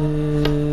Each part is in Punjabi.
ਗੁਰੂ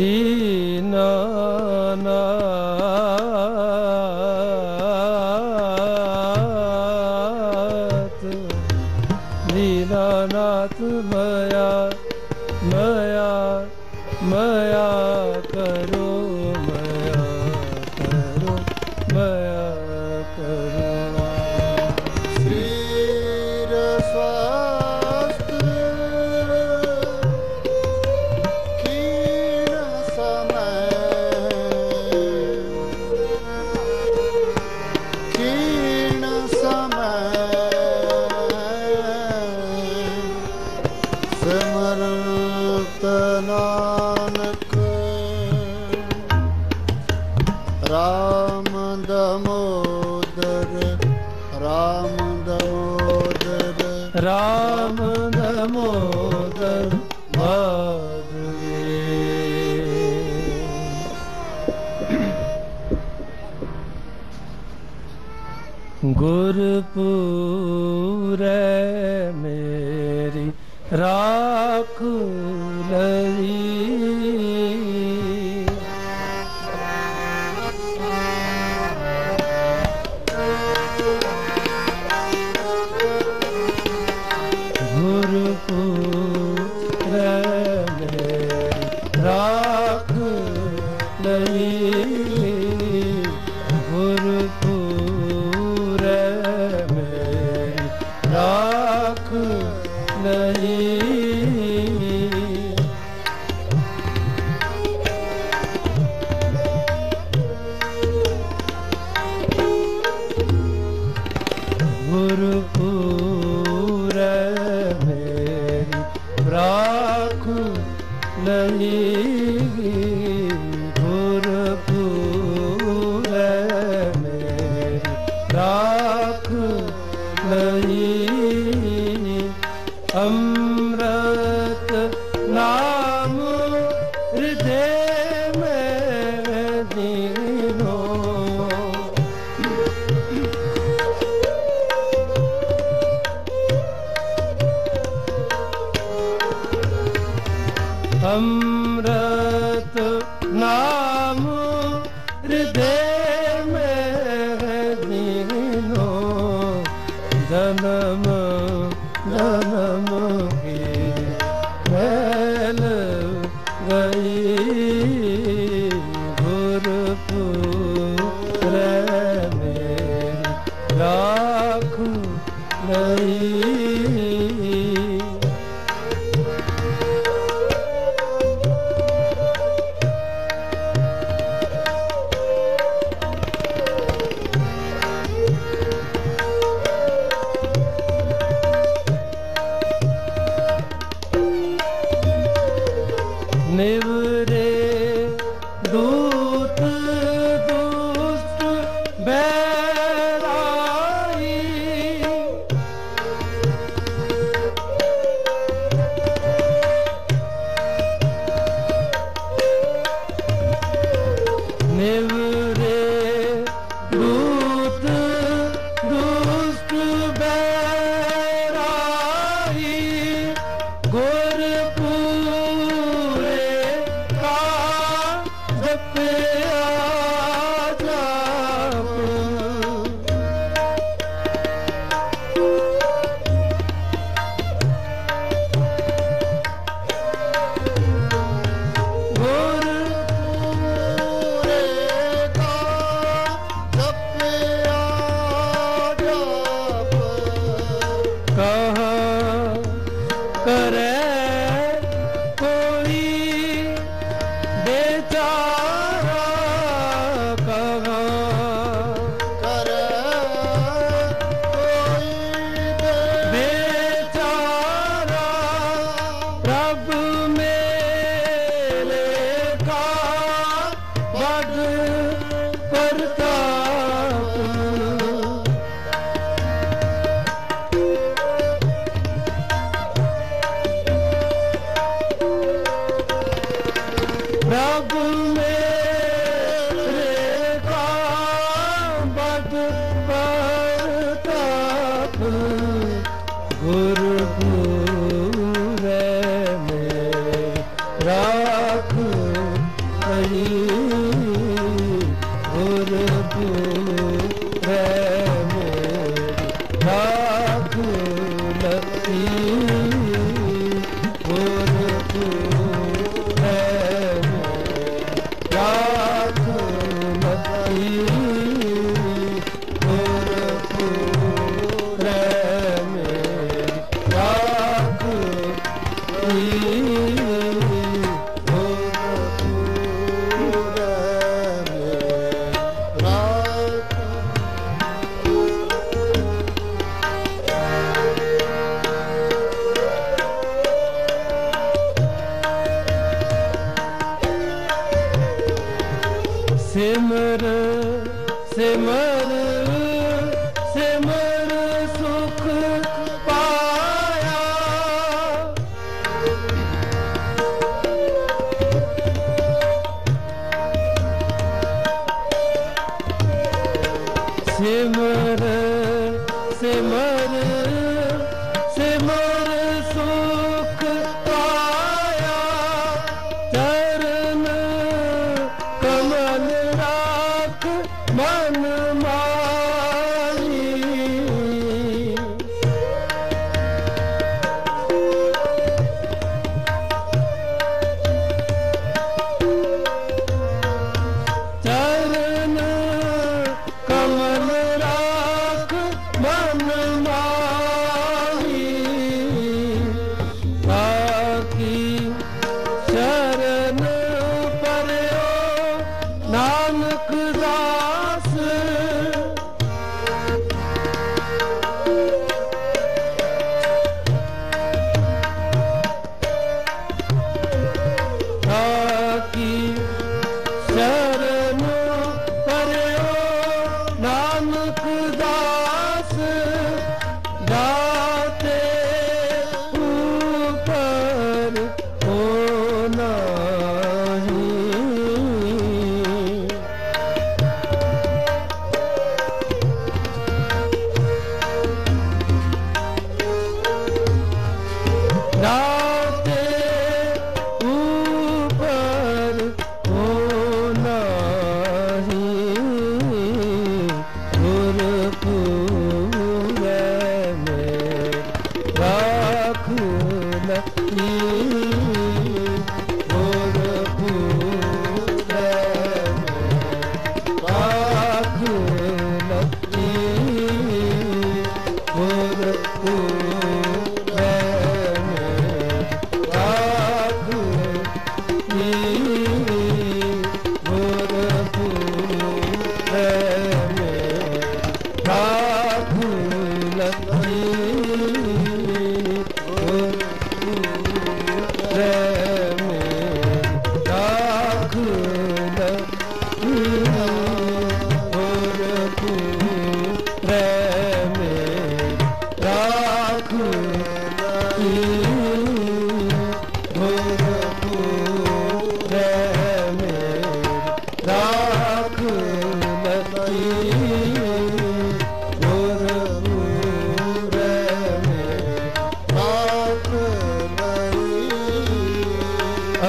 ਹਰੀ ਨਾ ਲਈ। ਅੰਮ੍ਰਿਤ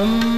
Om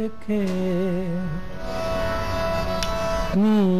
ਦੇਖੇ ਹੂੰ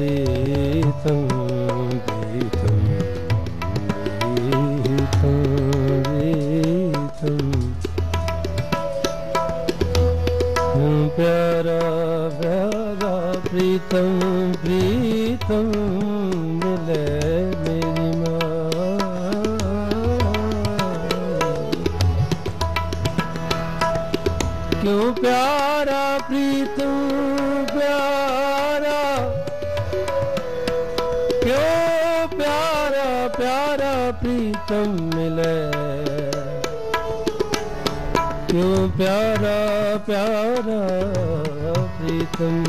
Yeah. ਪਿਆਰਾ ਪਿਆਰਾ ਪ੍ਰੀਤਮ।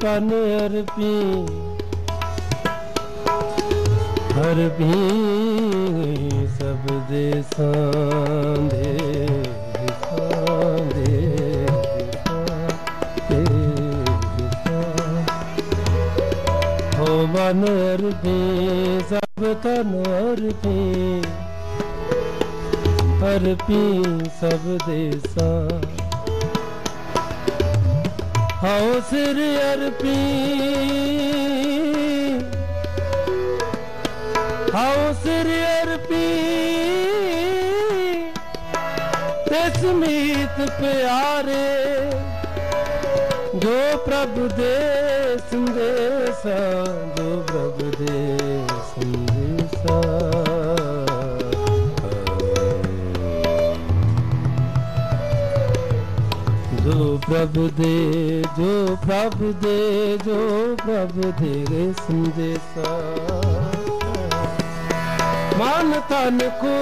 ਪਨ ਅਰਪੀ ਅਰਪੀ ਸਭ ਦੇ ਸਾਂਝੇ ਮਨ ਅਰਪੀ ਸਭ ਤਨ ਅਰਪੀ ਅਰਪੀ ਸਭ ਦੇ ਸਾਂ ਹਉ ਸਿਰ ਅਰਪੀ। ਹਉ ਸਿਰ ਅਰਪੀ। ਤਿਸ ਮੀਤ ਪਿਆਰੇ ਜੋ ਪ੍ਰਭ ਦੇ ਸੰਦੇਸਾ ਜੋ ਪ੍ਰਭ ਦੇ ਪ੍ਰਭ ਦੇ ਜੋ ਪ੍ਰਭ ਦੇ ਜੋ ਪ੍ਰਭ ਦੇ ਸੰਦੇਸਾ ਮਨ ਤਨ ਕੋ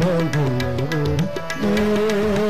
Thank you.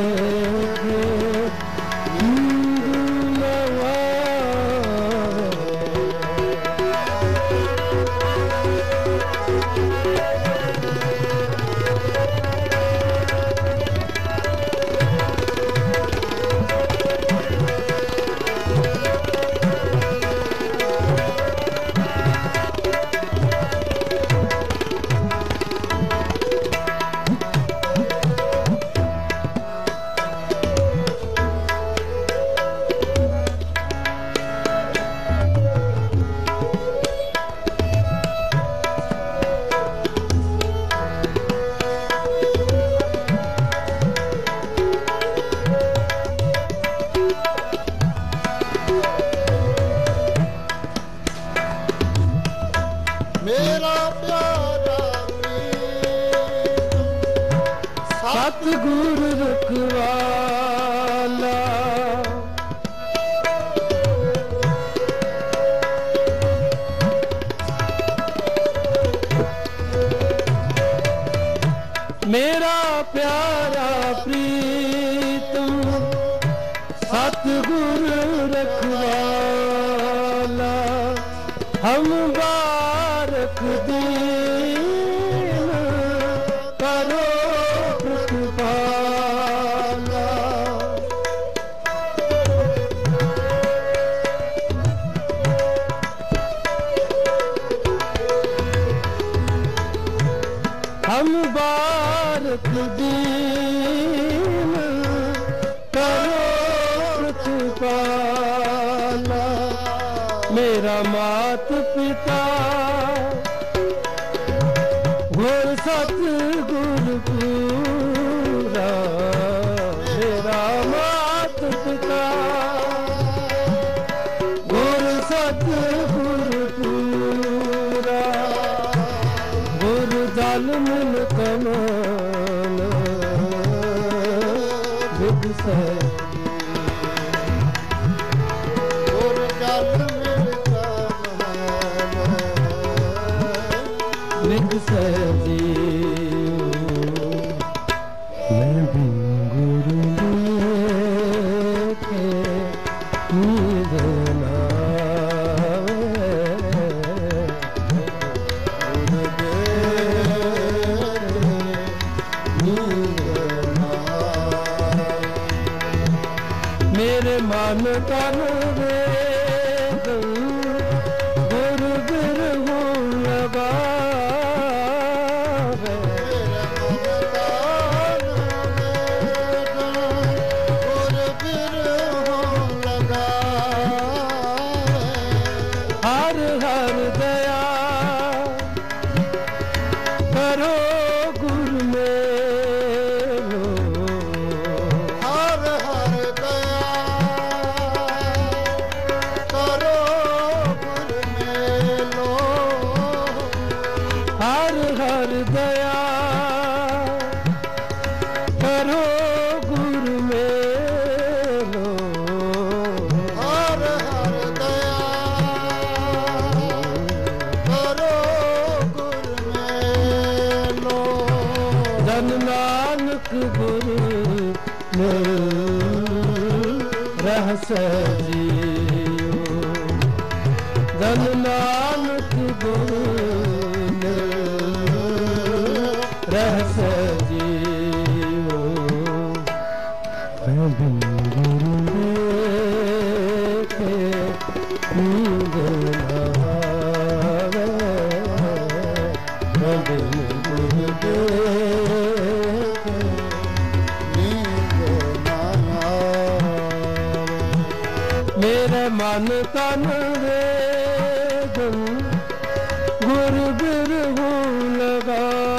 ਗੁਰ ਦਲ ਮੇਰੇ ਮਨ ਤਨ ਵੇਦਨ ਗੁਰ ਬਿਰਹੂ ਲਗਾਵੇ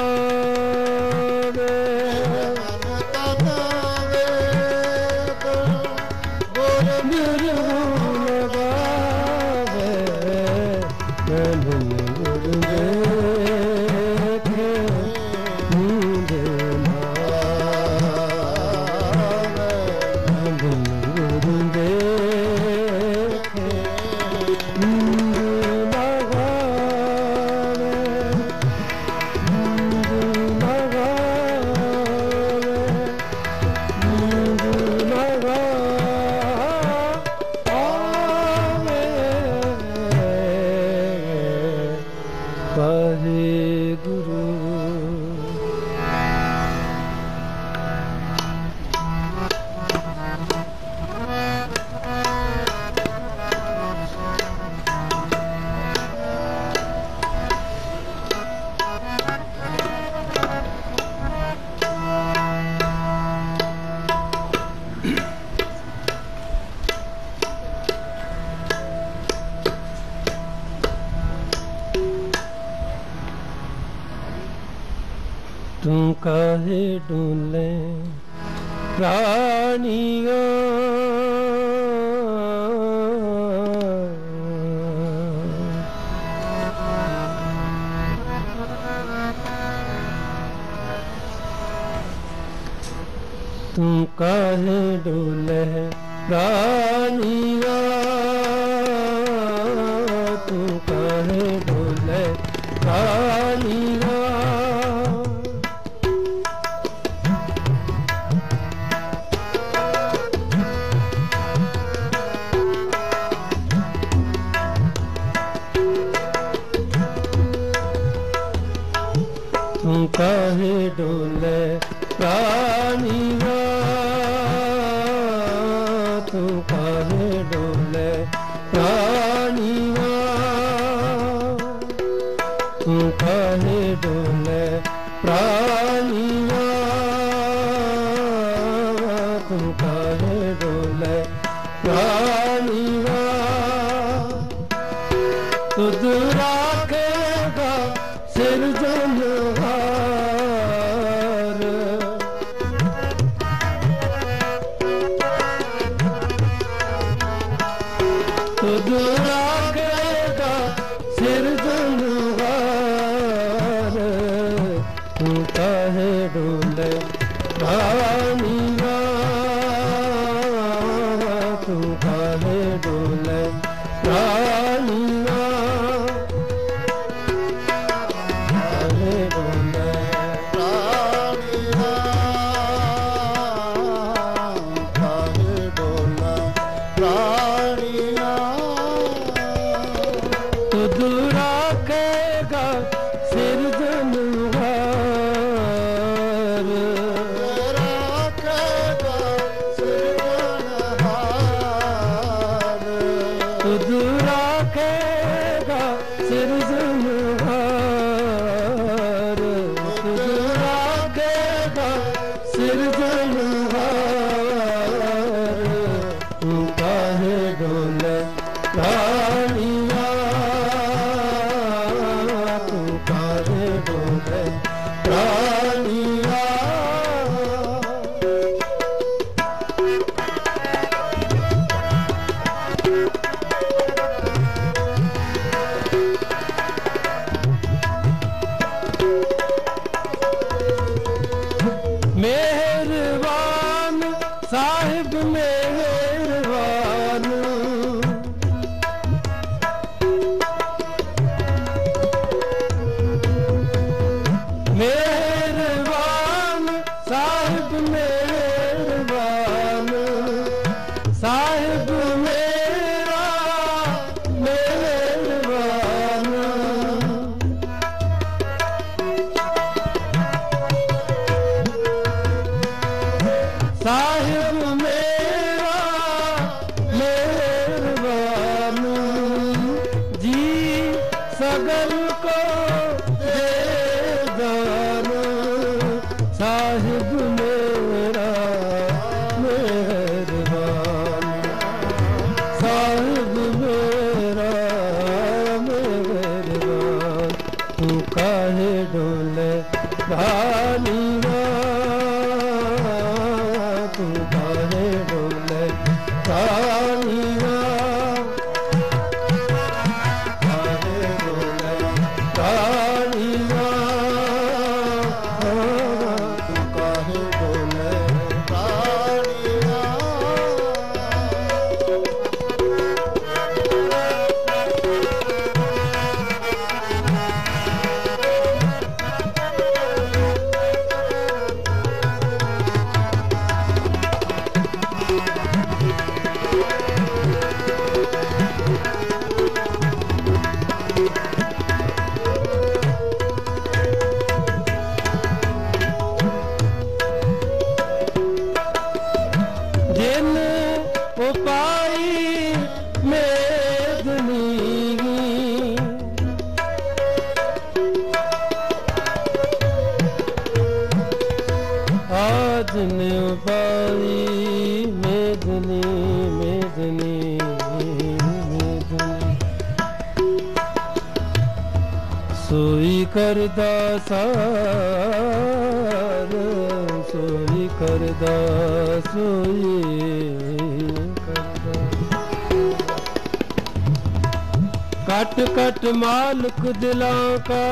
कट कट मालक दिलों का।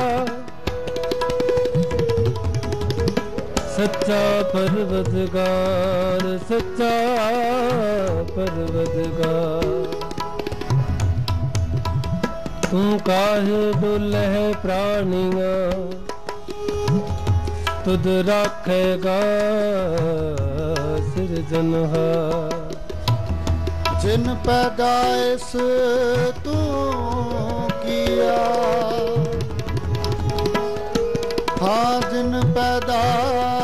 सच्चा पर्वतगार सच्चा पर्वतगार तू काहे डुल है प्राणिया? तुद रखेगा सृजनहार जिन पैदाइश तू ਹੋਇਆ। ਹਾਂ ਜਿਨ ਪੈਦਾ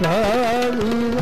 la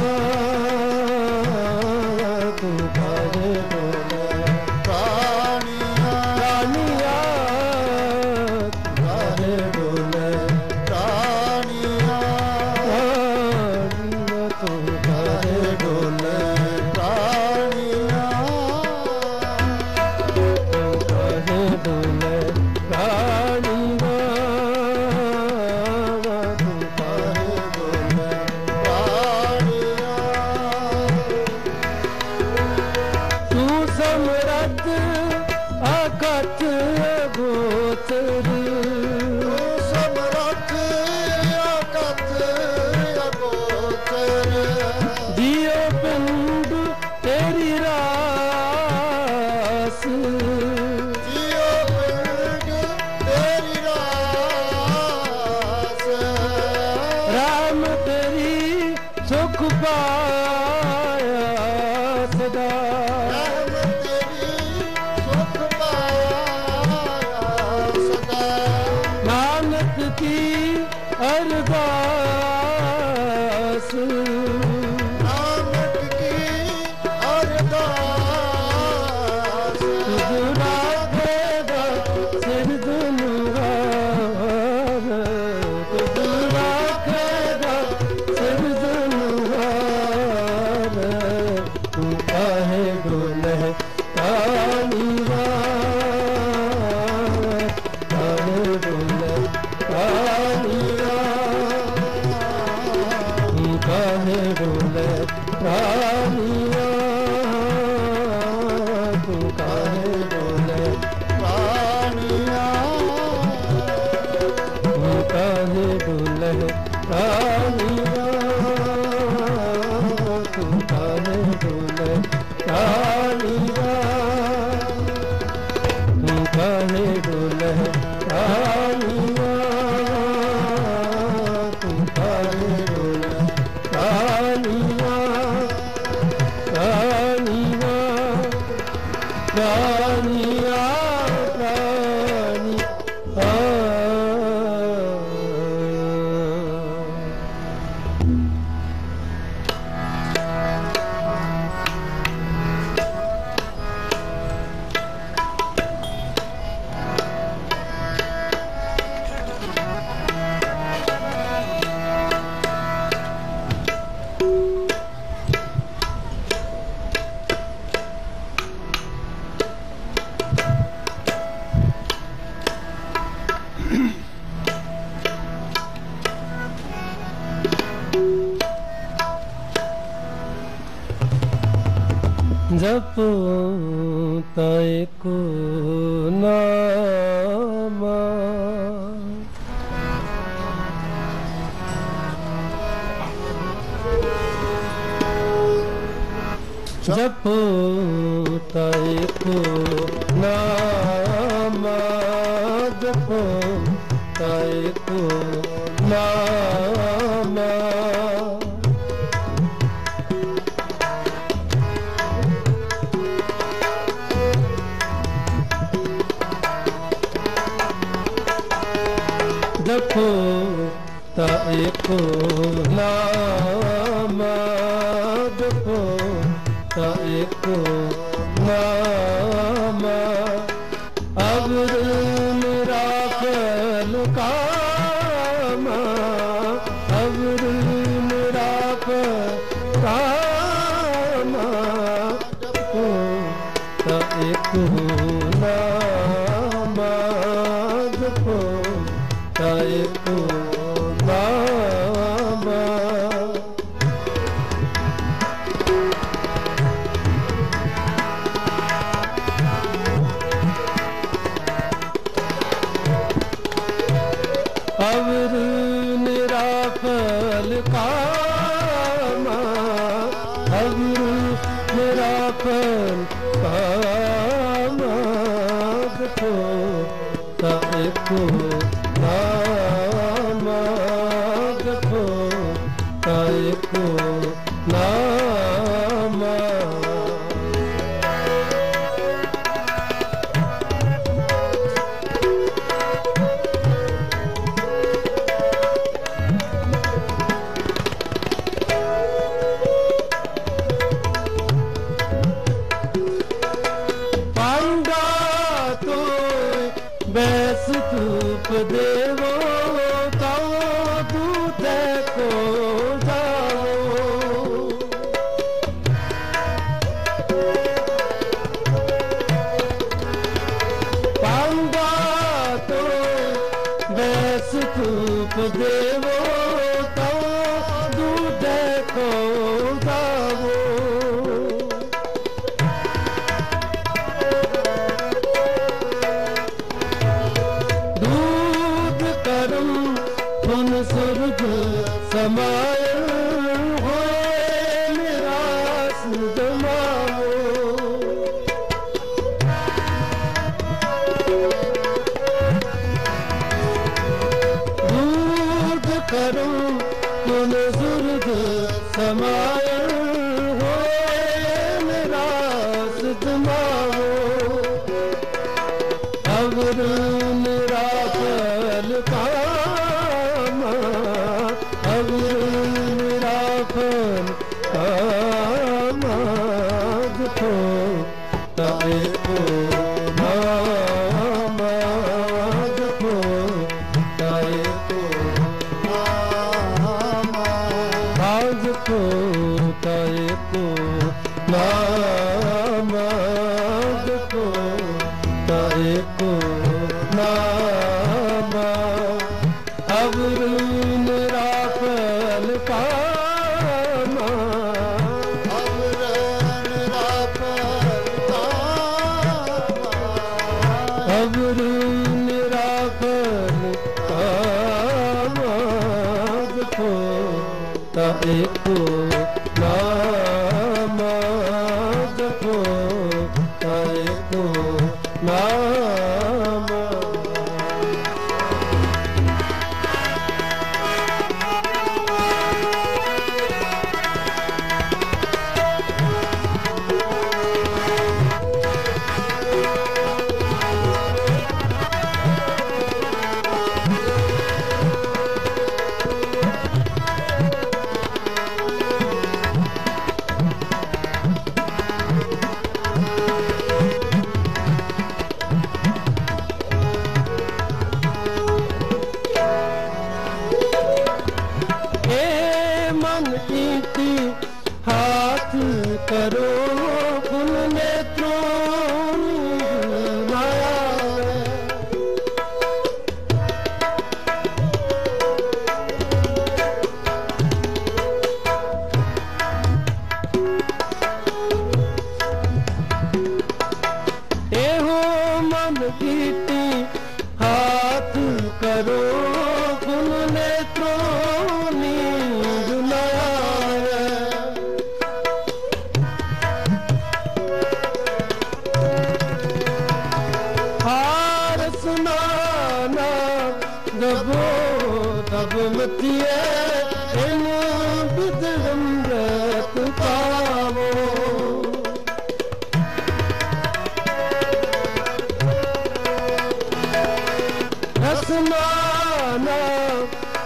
को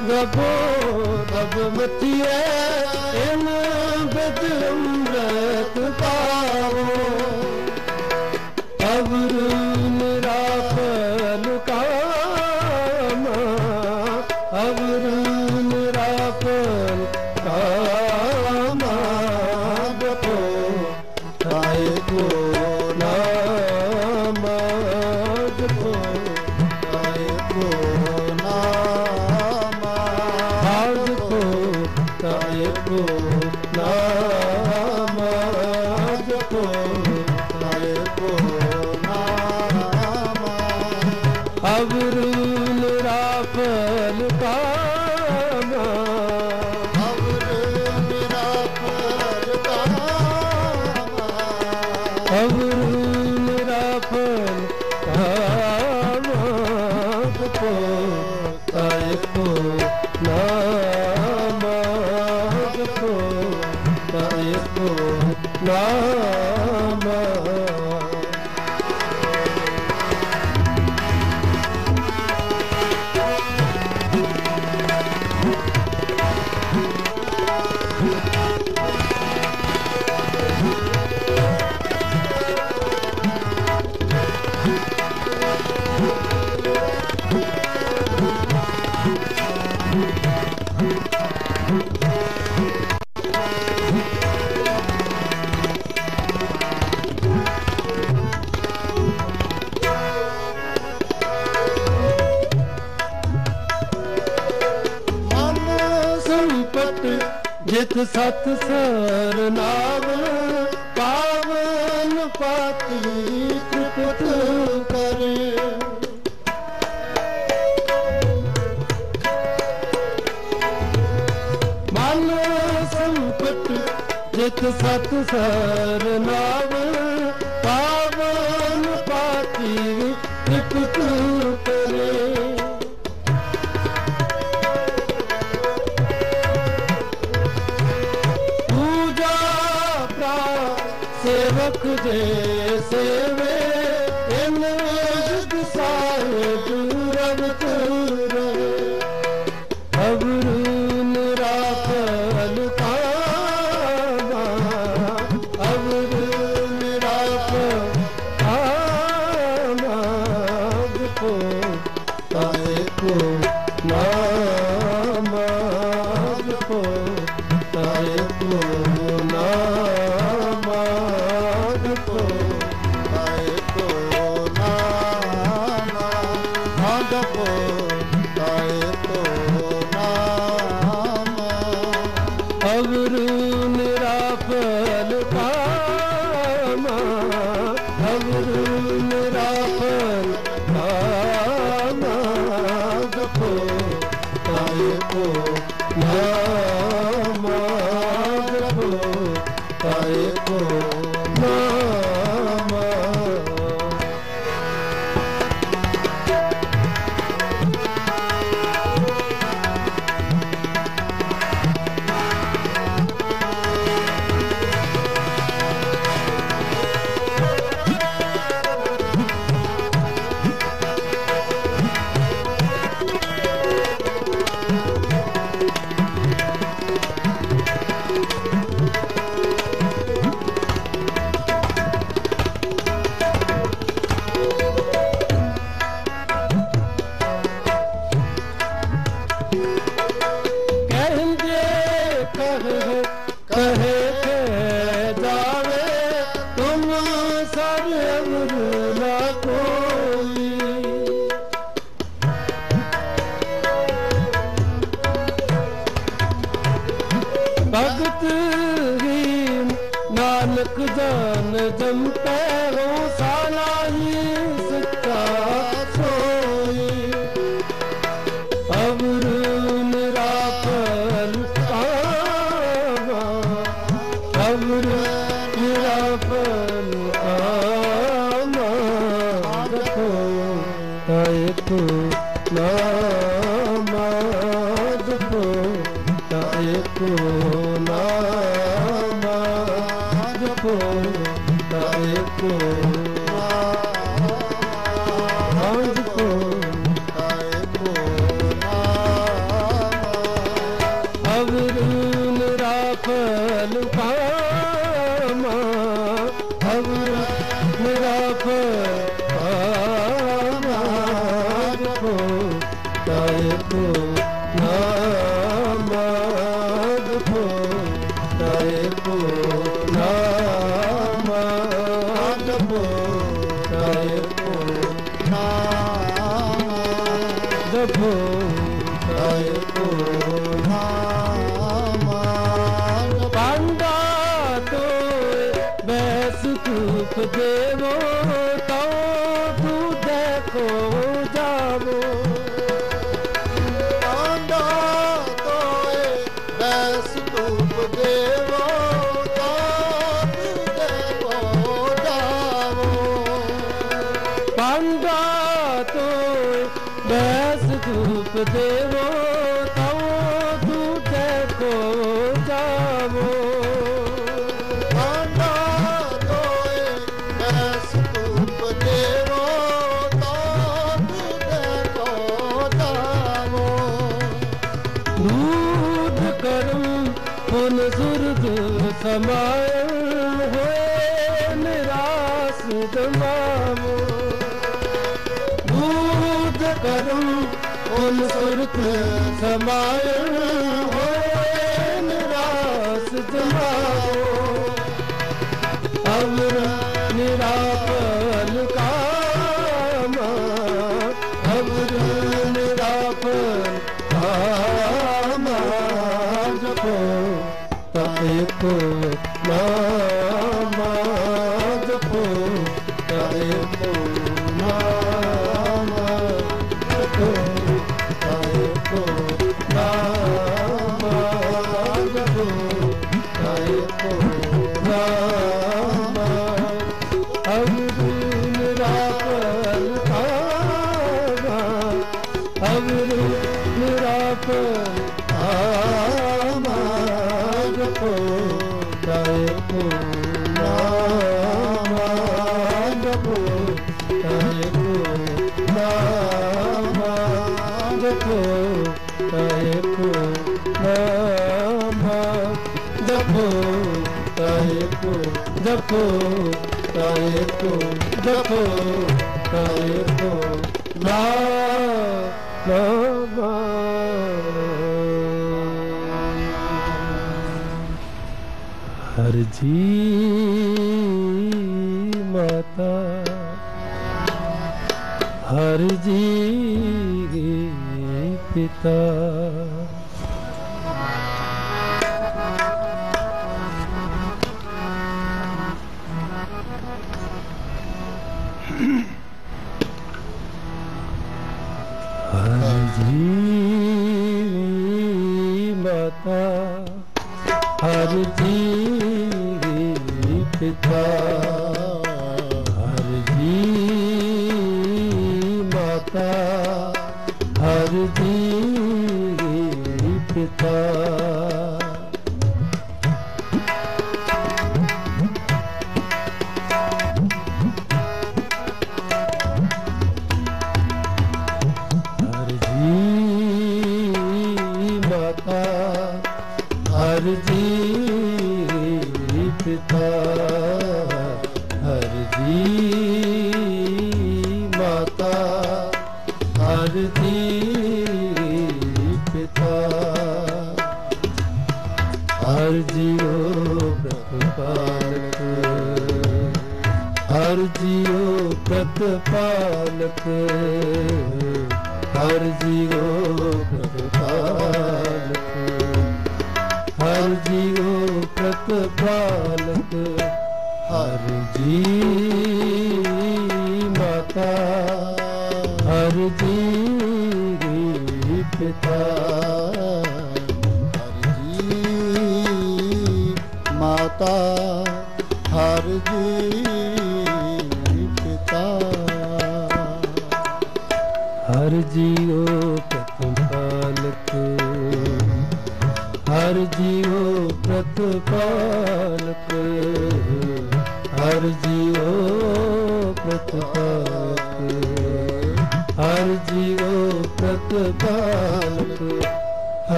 பிரபோ பகவதியே என பதலம் ரத் பாவோ அவர் ਸਰਨਾਵ ਪਾਵਨ ਪਾਤੀ ਤ੍ਰਿਪਤ ਕਰੇ। ਮਨ ਸੰਪਤ ਪਾਵਨ ਪਾਤੀ ਤ੍ਰਿਪਤ जान जम पैरों सालाही Sí. ਹਰ ਜੀ ਪਿਤਾ ਹਰ ਜੀ ਮਾਤਾ ਹਰ ਜੀ ਪਿਤਾ ਹਰ ਜੀਓ ਪ੍ਰਤਪਾਲਕ ਹਰ ਜੀਓ ਪ੍ਰਤਪਾਲਕ ਹਰ ਜੀਓ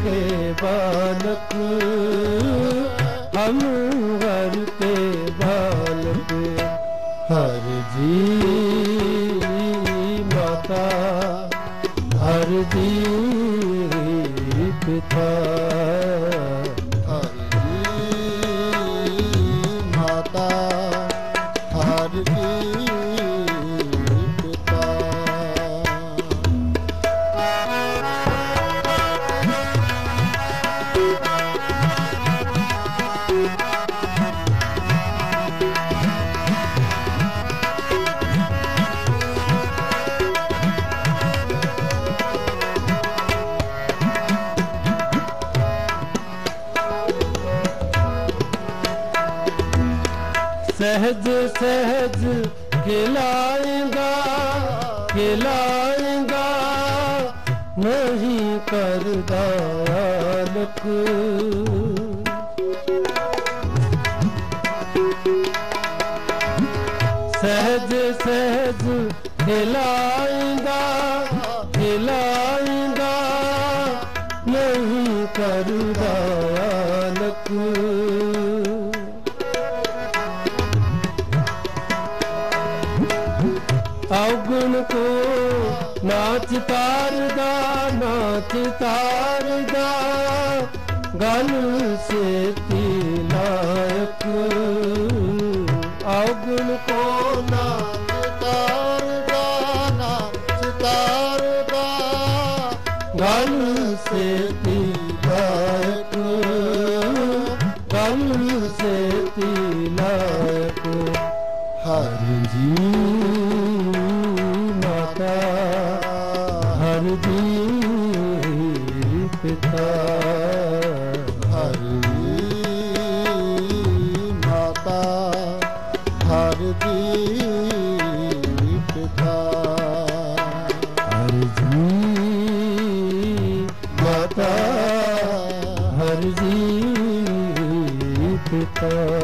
के बालक हम वर के बालक हर जी माता हर जी तो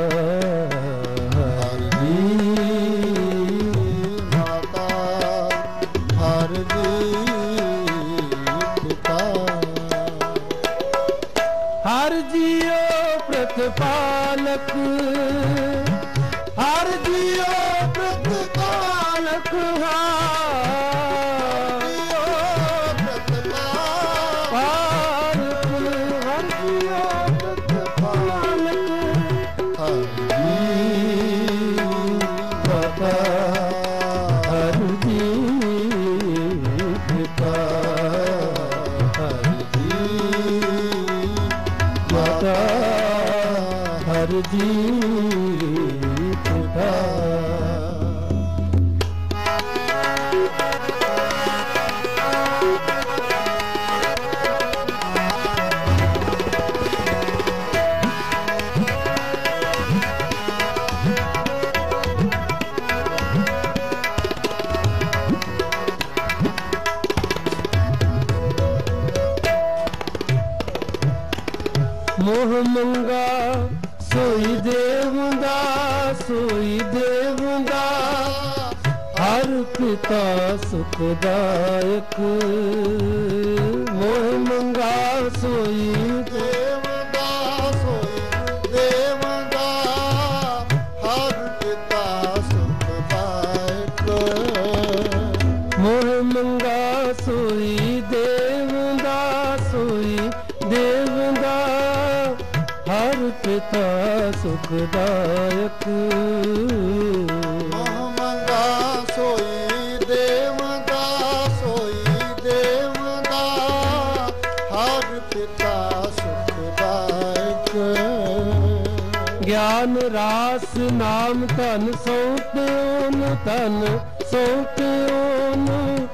ਧਨ ਸੌਂਪਿਓ ਨੂੰ ਧਨ ਸੌਂਪਿਓ ਨੂੰ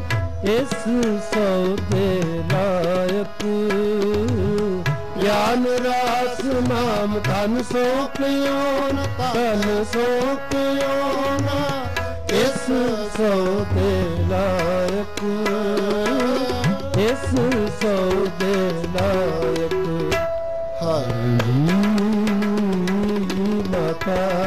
ਇਸ ਸੌਦੇ ਲਾਇਕ। ਗਿਆਨ ਰਾਸ ਨਾਮ ਧਨ ਸੌਂਪਿਓ ਨੂੰ ਧਨ ਸੌਂਪਿਓ ਨੂੰ ਇਸ ਸੌਦੇ ਲਾਇਕ। ਇਸ ਸੌਦੇ ਲਾਇਕ। ਹਰੀ ਮਾਤਾ।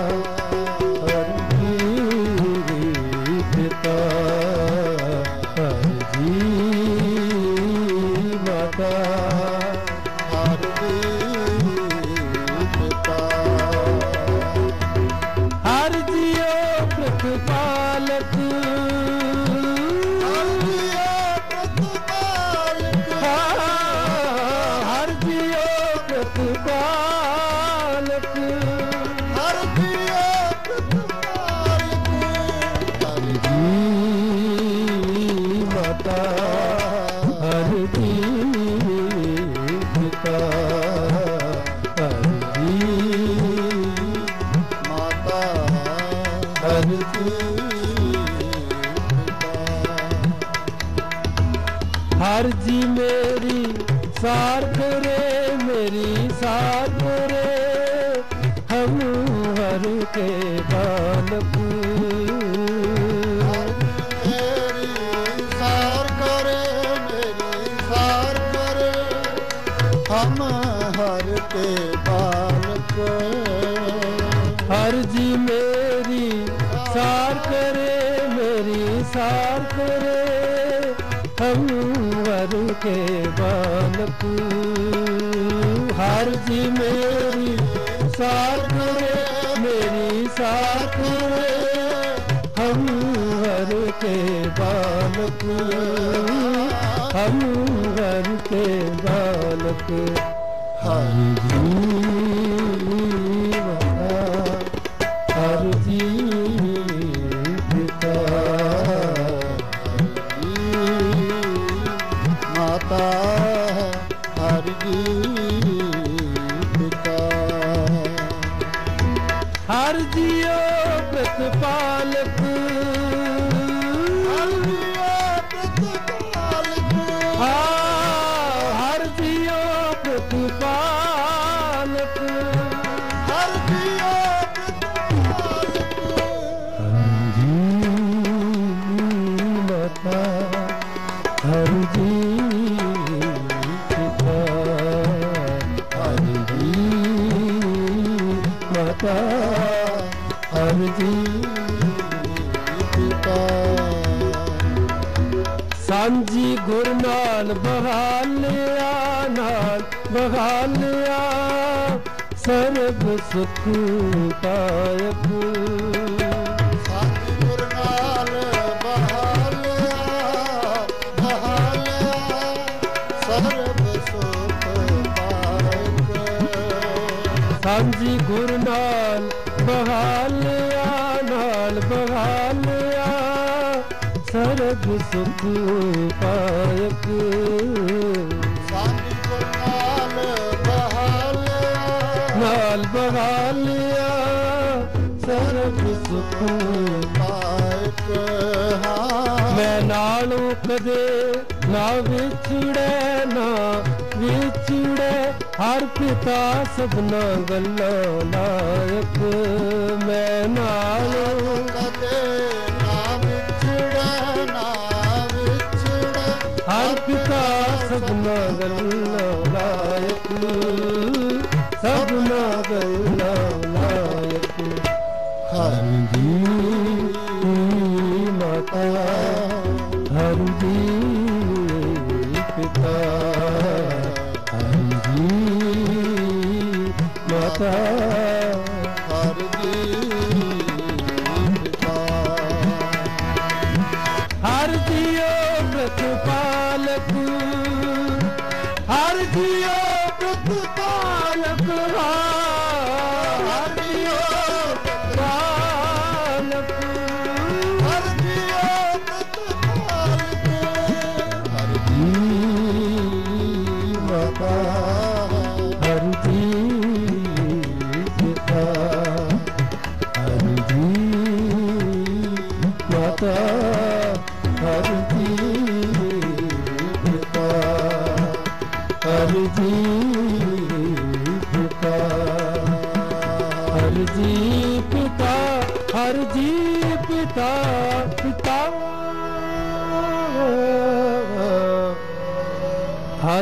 के बालक हम घर के बालक हर दिन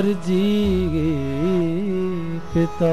ਹਰ ਜੀ ਪਿਤਾ